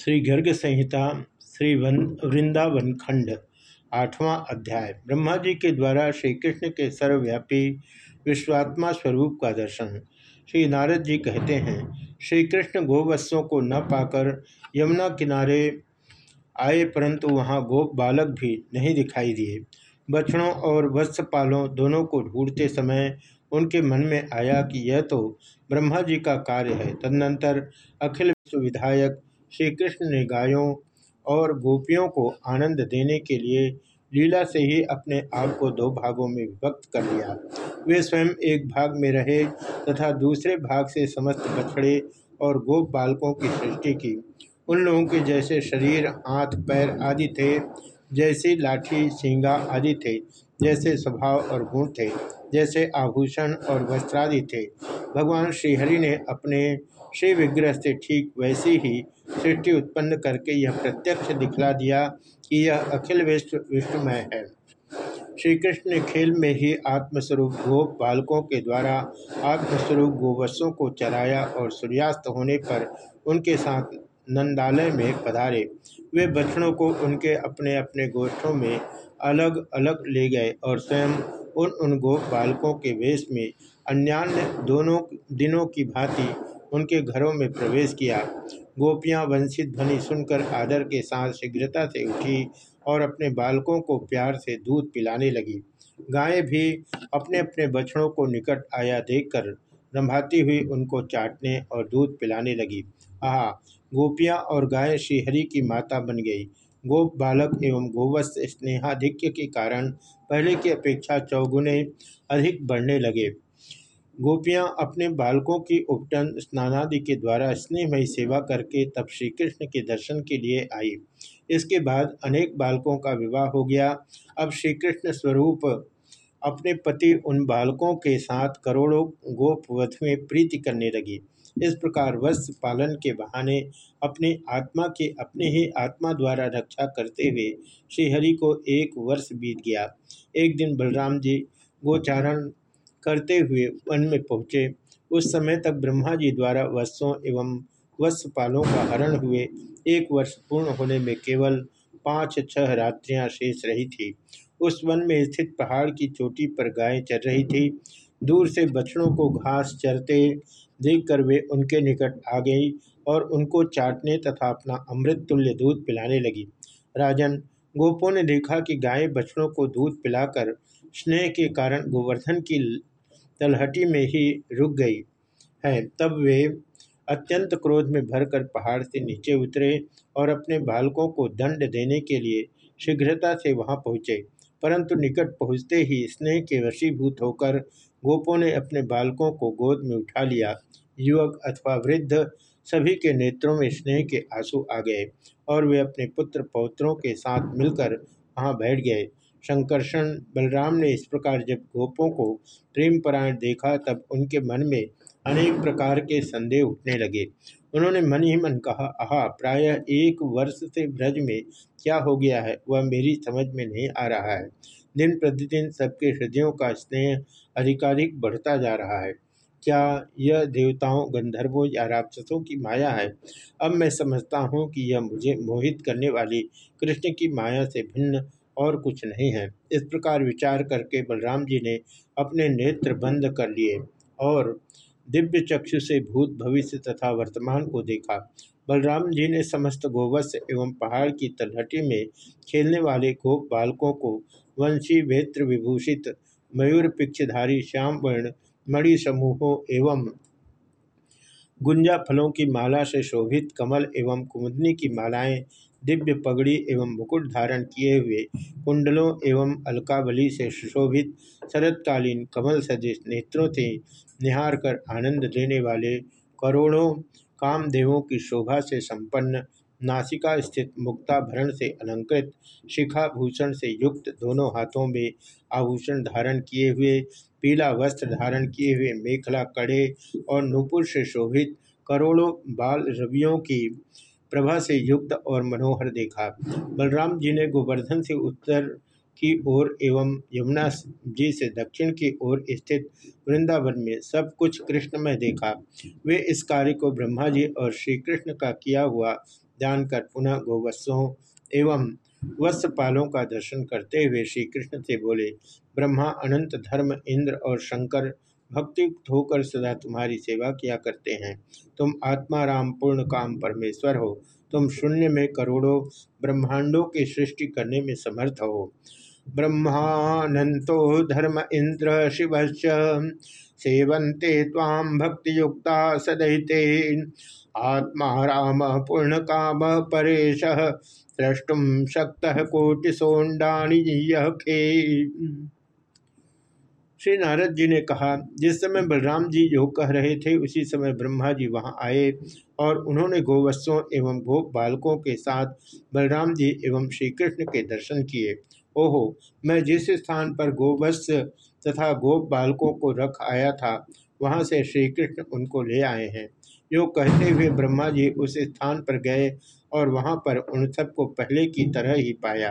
श्री गर्ग संहिता, श्री वन, वृंदावन खंड, आठवां अध्याय। ब्रह्मा जी के द्वारा श्री कृष्ण के सर्वव्यापी विश्वात्मा स्वरूप का दर्शन। श्री नारद जी कहते हैं श्री कृष्ण गोवत्सों को न पाकर यमुना किनारे आए, परंतु वहाँ गोप बालक भी नहीं दिखाई दिए। बछड़ों और वत्सपालों दोनों को ढूंढते समय उनके मन में आया कि यह तो ब्रह्मा जी का कार्य है। तदनंतर अखिल विश्व विधायक श्री कृष्ण ने गायों और गोपियों को आनंद देने के लिए लीला से ही अपने आप को दो भागों में विभक्त कर लिया। वे स्वयं एक भाग में रहे तथा दूसरे भाग से समस्त बछड़े और गोप बालकों की सृष्टि की। उन लोगों के जैसे शरीर, हाथ, पैर आदि थे, जैसी लाठी, सींगा आदि थे, जैसे स्वभाव और गुण थे, जैसे आभूषण और वस्त्रादि थे। भगवान श्रीहरि ने अपने श्री विग्रह से ठीक वैसी ही सृष्टि उत्पन्न करके यह प्रत्यक्ष दिखला दिया कि यह अखिल विश्व विष्णुमय है। श्री कृष्ण ने खेल में ही आत्मस्वरूप गोप बालकों के द्वारा आत्मस्वरूप गोवत्सों को चराया और सूर्यास्त होने पर उनके साथ नंदालय में पधारे। वे बछड़ों को उनके अपने अपने गोष्ठों में अलग अलग ले गए और स्वयं उन उन गोप बालकों के वेश में अन्यान्य दोनों, दिनों की भांति उनके घरों में प्रवेश किया। गोपियाँ वंशित ध्वनि सुनकर आदर के साथ शीघ्रता से उठी और अपने बालकों को प्यार से दूध पिलाने लगी। गायें भी अपने अपने बछड़ों को निकट आया देखकर रंभाती हुई उनको चाटने और दूध पिलाने लगी। आह, गोपियाँ और गायें श्रीहरि की माता बन गई। गोप, बालक एवं गोवत्स स्नेहाधिक्य के कारण पहले की अपेक्षा चौगुने अधिक बढ़ने लगे। गोपियाँ अपने बालकों की उपटन स्नानादि के द्वारा स्नेहमयी सेवा करके तब श्री कृष्ण के दर्शन के लिए आई। इसके बाद अनेक बालकों का विवाह हो गया। अब श्री कृष्ण स्वरूप अपने पति उन बालकों के साथ करोड़ों गोपवध में प्रीति करने लगी। इस प्रकार वस्त्र पालन के बहाने अपने आत्मा के अपने ही आत्मा द्वारा रक्षा करते हुए श्रीहरि को एक वर्ष बीत गया। एक दिन बलराम जी गोचारण करते हुए वन में पहुँचे। उस समय तक ब्रह्मा जी द्वारा वत्सों एवं वत्सपालों का हरण हुए। एक वर्ष पूर्ण होने में केवल पाँच छह रात्रियाँ शेष रही थी। उस वन में स्थित पहाड़ की चोटी पर गायें चल रही थी। दूर से बछड़ों को घास चरते देखकर वे उनके निकट आ गई और उनको चाटने तथा अपना अमृत तुल्य दूध पिलाने लगी। राजन, गोपों ने देखा कि गायें बछड़ों को दूध पिलाकर स्नेह के कारण गोवर्धन की तलहटी में ही रुक गई है। तब वे अत्यंत क्रोध में भरकर पहाड़ से नीचे उतरे और अपने बालकों को दंड देने के लिए शीघ्रता से वहाँ पहुँचे। परंतु निकट पहुँचते ही स्नेह के वशीभूत होकर गोपों ने अपने बालकों को गोद में उठा लिया। युवक अथवा वृद्ध सभी के नेत्रों में स्नेह के आँसू आ गए और वे अपने पुत्र पौत्रों के साथ मिलकर वहाँ बैठ गए। शंकरषण बलराम ने इस प्रकार जब गोपों को प्रेम परायण देखा, तब उनके मन में अनेक प्रकार के संदेह उठने लगे। उन्होंने मन ही मन कहा, आहा, प्रायः एक वर्ष से ब्रज में क्या हो गया है? वह मेरी समझ में नहीं आ रहा है। दिन प्रतिदिन सबके हृदयों का स्नेह अधिकाधिक बढ़ता जा रहा है। क्या यह देवताओं, गंधर्वों या राक्षसों की माया है? अब मैं समझता हूँ कि यह मुझे मोहित करने वाली कृष्ण की माया से भिन्न और कुछ नहीं है। इस प्रकार विचार करके बलराम जी ने अपने नेत्र बंद कर लिए और दिव्य चक्षु से भूत भविष्य तथा वर्तमान को देखा। बलराम जी ने समस्त गोवत्स एवं पहाड़ की तलहटी में खेलने वाले गोप बालकों को वंशी, वेत्र, विभूषित, मयूर, पिक्षधारी, श्याम, वर्ण, मणि समूहों एवं गुंजा फलों की माला से शोभित कमल एवं कुमुदनी की मालाएँ दिव्य पगड़ी एवं मुकुट धारण किए हुए कुंडलों एवं अलकावली से सुशोभित, शरतकालीन कमल सदृश नेत्रों से निहार कर आनंद देने वाले करोड़ों कामदेवों की शोभा से संपन्न नासिका स्थित मुक्ताभरण से अलंकृत शिखा भूषण से युक्त दोनों हाथों में आभूषण धारण किए हुए, पीला वस्त्र धारण किए हुए मेखला कड़े और नूपुर से शोभित करोड़ों बाल रवियों की प्रभा से युक्त और मनोहर देखा। बलराम जी ने गोवर्धन से उत्तर की ओर एवं यमुना जी से दक्षिण की ओर स्थित वृंदावन में सब कुछ कृष्णमय देखा। वे इस कार्य को ब्रह्मा जी और श्री कृष्ण का किया हुआ जानकर पुनः गोवत्सों एवं वत्सपालों का दर्शन करते हुए श्री कृष्ण से बोले, ब्रह्मा अनंत धर्म, इंद्र और शंकर भक्ति होकर सदा तुम्हारी सेवा किया करते हैं। तुम आत्मा राम पूर्ण काम परमेश्वर हो। तुम शून्य में करोड़ों ब्रह्मांडों की सृष्टि करने में समर्थ हो। ब्रह्मानंतो धर्म इंद्र शिव सेवन्ते ताम भक्ति युक्ता सदहिते आत्मा राम पूर्ण काम परेश द्रष्टुम शक्त कोटिशोंडाणी खे। श्री नारद जी ने कहा, जिस समय बलराम जी जो कह रहे थे, उसी समय ब्रह्मा जी वहाँ आए और उन्होंने गोवत्सों एवं गोप बालकों के साथ बलराम जी एवं श्री कृष्ण के दर्शन किए। ओहो, मैं जिस स्थान पर गोवत्स तथा गोप बालकों को रख आया था, वहाँ से श्री कृष्ण उनको ले आए हैं। यो कहते हुए ब्रह्मा जी उस स्थान पर गए और वहाँ पर उन सबको पहले की तरह ही पाया।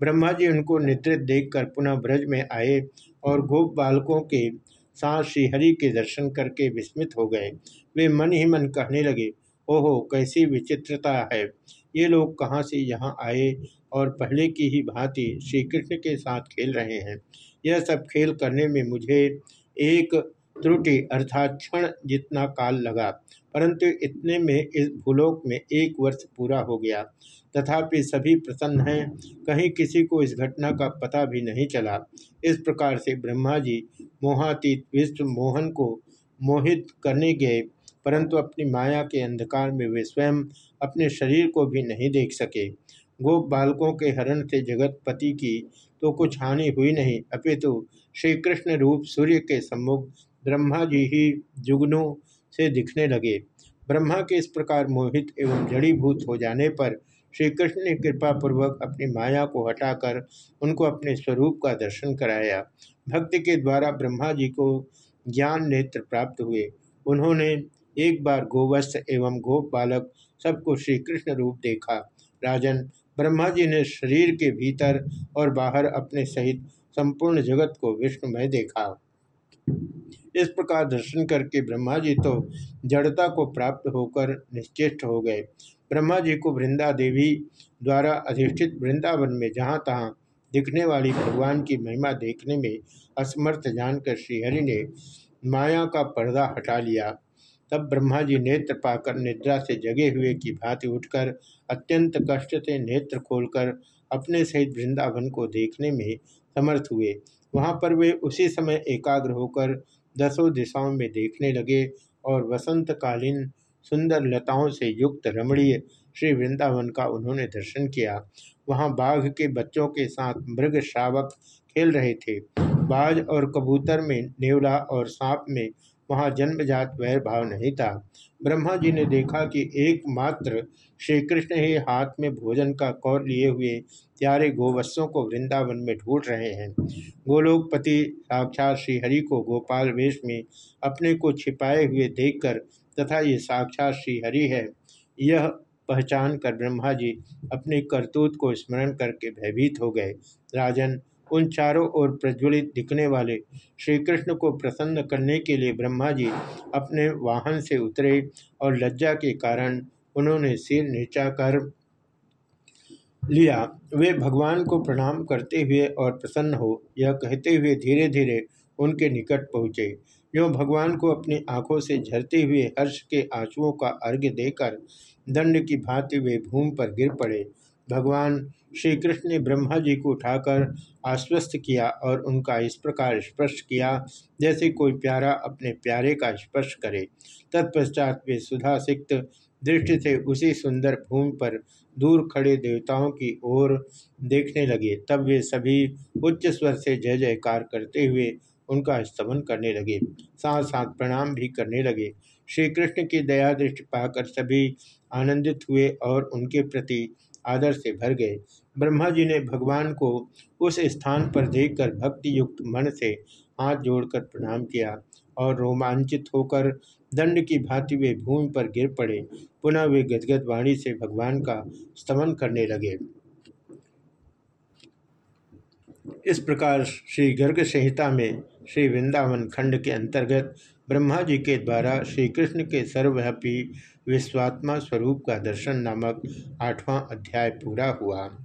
ब्रह्मा जी उनको निद्रित देखकर पुनः ब्रज में आए और गोप बालकों के साथ श्रीहरि के दर्शन करके विस्मित हो गए। वे मन ही मन कहने लगे, ओहो, कैसी विचित्रता है। ये लोग कहाँ से यहाँ आए और पहले की ही भांति श्री कृष्ण के साथ खेल रहे हैं। यह सब खेल करने में मुझे एक त्रुटि अर्थात क्षण जितना काल लगा, परंतु इतने में इस भूलोक में एक वर्ष पूरा हो गया। तथापि सभी प्रसन्न हैं, कहीं किसी को इस घटना का पता भी नहीं चला। इस प्रकार से ब्रह्मा जी मोहातीत विश्व मोहन को मोहित करने गए, परंतु अपनी माया के अंधकार में वे स्वयं अपने शरीर को भी नहीं देख सके। गोप बालकों के हरण से जगतपति की तो कुछ हानि हुई नहीं, अपितु श्री कृष्ण रूप सूर्य के सम्मुख ब्रह्मा जी ही जुगनों से दिखने लगे। ब्रह्मा के इस प्रकार मोहित एवं जड़ीभूत हो जाने पर श्री कृष्ण ने कृपा पूर्वक अपनी माया को हटाकर उनको अपने स्वरूप का दर्शन कराया। भक्ति के द्वारा ब्रह्मा जी को ज्ञान नेत्र प्राप्त हुए। उन्होंने एक बार गोवत्स एवं गोप बालक सबको श्री कृष्ण रूप देखा। राजन, ब्रह्मा जी ने शरीर के भीतर और बाहर अपने सहित संपूर्ण जगत को विष्णुमय देखा। इस प्रकार दर्शन करके ब्रह्मा जी तो जड़ता को प्राप्त होकर निश्चेष्ट हो गए। ब्रह्मा जी को वृंदा देवी द्वारा अधिष्ठित वृंदावन में जहाँ तहाँ दिखने वाली भगवान की महिमा देखने में असमर्थ जानकर श्रीहरि ने माया का पर्दा हटा लिया। तब ब्रह्मा जी नेत्र पाकर निद्रा से जगे हुए की भांति उठकर अत्यंत कष्ट से नेत्र खोलकर अपने सहित वृंदावन को देखने में समर्थ हुए। वहाँ पर वे उसी समय एकाग्र होकर दसों दिशाओं में देखने लगे और वसंतकालीन सुंदर लताओं से युक्त रमणीय श्री वृंदावन का उन्होंने दर्शन किया। वहाँ बाघ के बच्चों के साथ मृग श्रावक खेल रहे थे। बाज और कबूतर में नेवला और सांप में वहाँ जन्मजात वैर भाव नहीं था। ब्रह्मा जी ने देखा कि एकमात्र श्री कृष्ण ही हाथ में भोजन का कौर लिए हुए प्यारे गोवत्सों को वृंदावन में ढूंढ रहे हैं। गोलोकपति साक्षात श्रीहरि को गोपाल वेश में अपने को छिपाए हुए देखकर तथा ये साक्षात श्रीहरि है, यह पहचान कर ब्रह्मा जी अपने करतूत को स्मरण करके भयभीत हो गए। राजन उन चारों ओर प्रज्वलित दिखने वाले श्री कृष्ण को प्रसन्न करने के लिए ब्रह्मा जी अपने वाहन से उतरे और लज्जा के कारण उन्होंने सिर नीचा कर लिया। वे भगवान को प्रणाम करते हुए और प्रसन्न हो, यह कहते हुए धीरे धीरे उनके निकट पहुँचे। यो भगवान को अपनी आँखों से झरते हुए हर्ष के आंसुओं का अर्घ्य देकर दंड की भांति वे भूमि पर गिर पड़े। भगवान श्री कृष्ण ने ब्रह्मा जी को उठाकर आश्वस्त किया और उनका इस प्रकार स्पर्श किया, जैसे कोई प्यारा अपने प्यारे का स्पर्श करे। तत्पश्चात वे सुधा सिक्त दृष्टि से उसी सुंदर भूमि पर दूर खड़े देवताओं की ओर देखने लगे। तब वे सभी उच्च स्वर से जय जयकार करते हुए उनका स्तमन करने लगे साथ साथ प्रणाम भी करने लगे। श्री कृष्ण की दया दृष्टि पाकर सभी आनंदित हुए और उनके प्रति आदर से भर गए। ब्रह्मा जी ने भगवान को उस स्थान पर देखकर भक्ति युक्त मन से हाथ जोड़कर प्रणाम किया और रोमांचित होकर दंड की भांति वे भूमि पर गिर पड़े। पुनः वे गदगद वाणी से भगवान का स्तमन करने लगे। इस प्रकार श्री गर्ग संहिता में श्री वृंदावन खंड के अंतर्गत ब्रह्मा जी के द्वारा श्री कृष्ण के सर्वव्यापी विश्वात्मा स्वरूप का दर्शन नामक आठवां अध्याय पूरा हुआ।